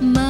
My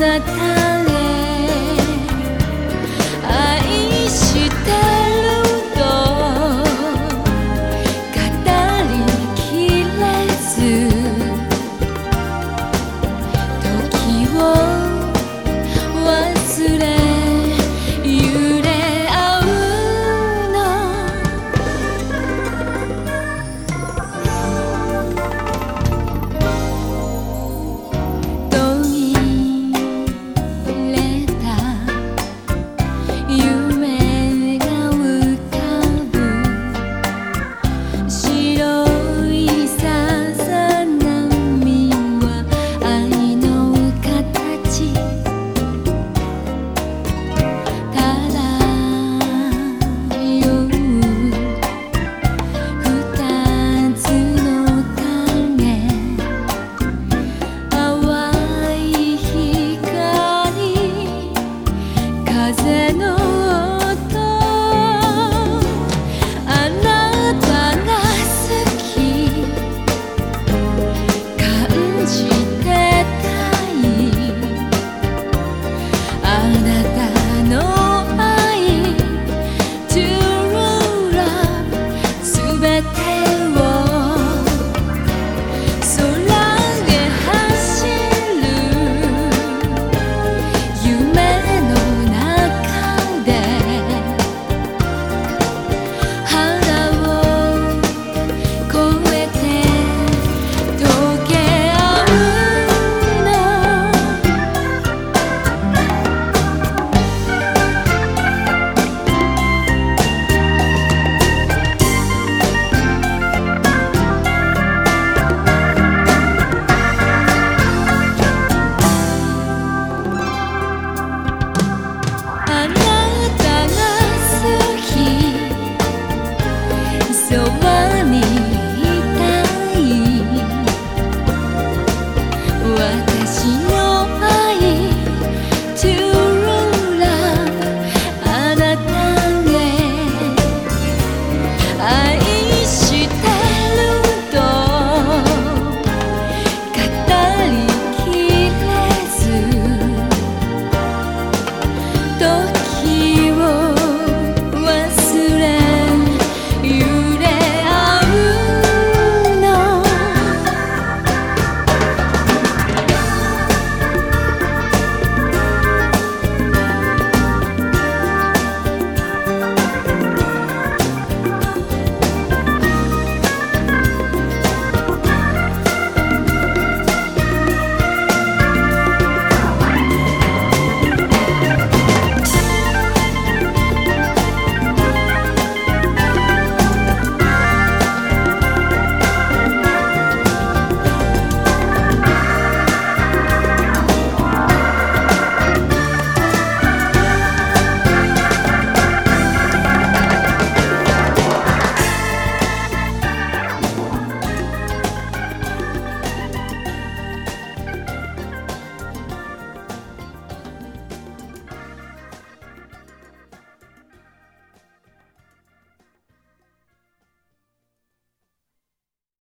that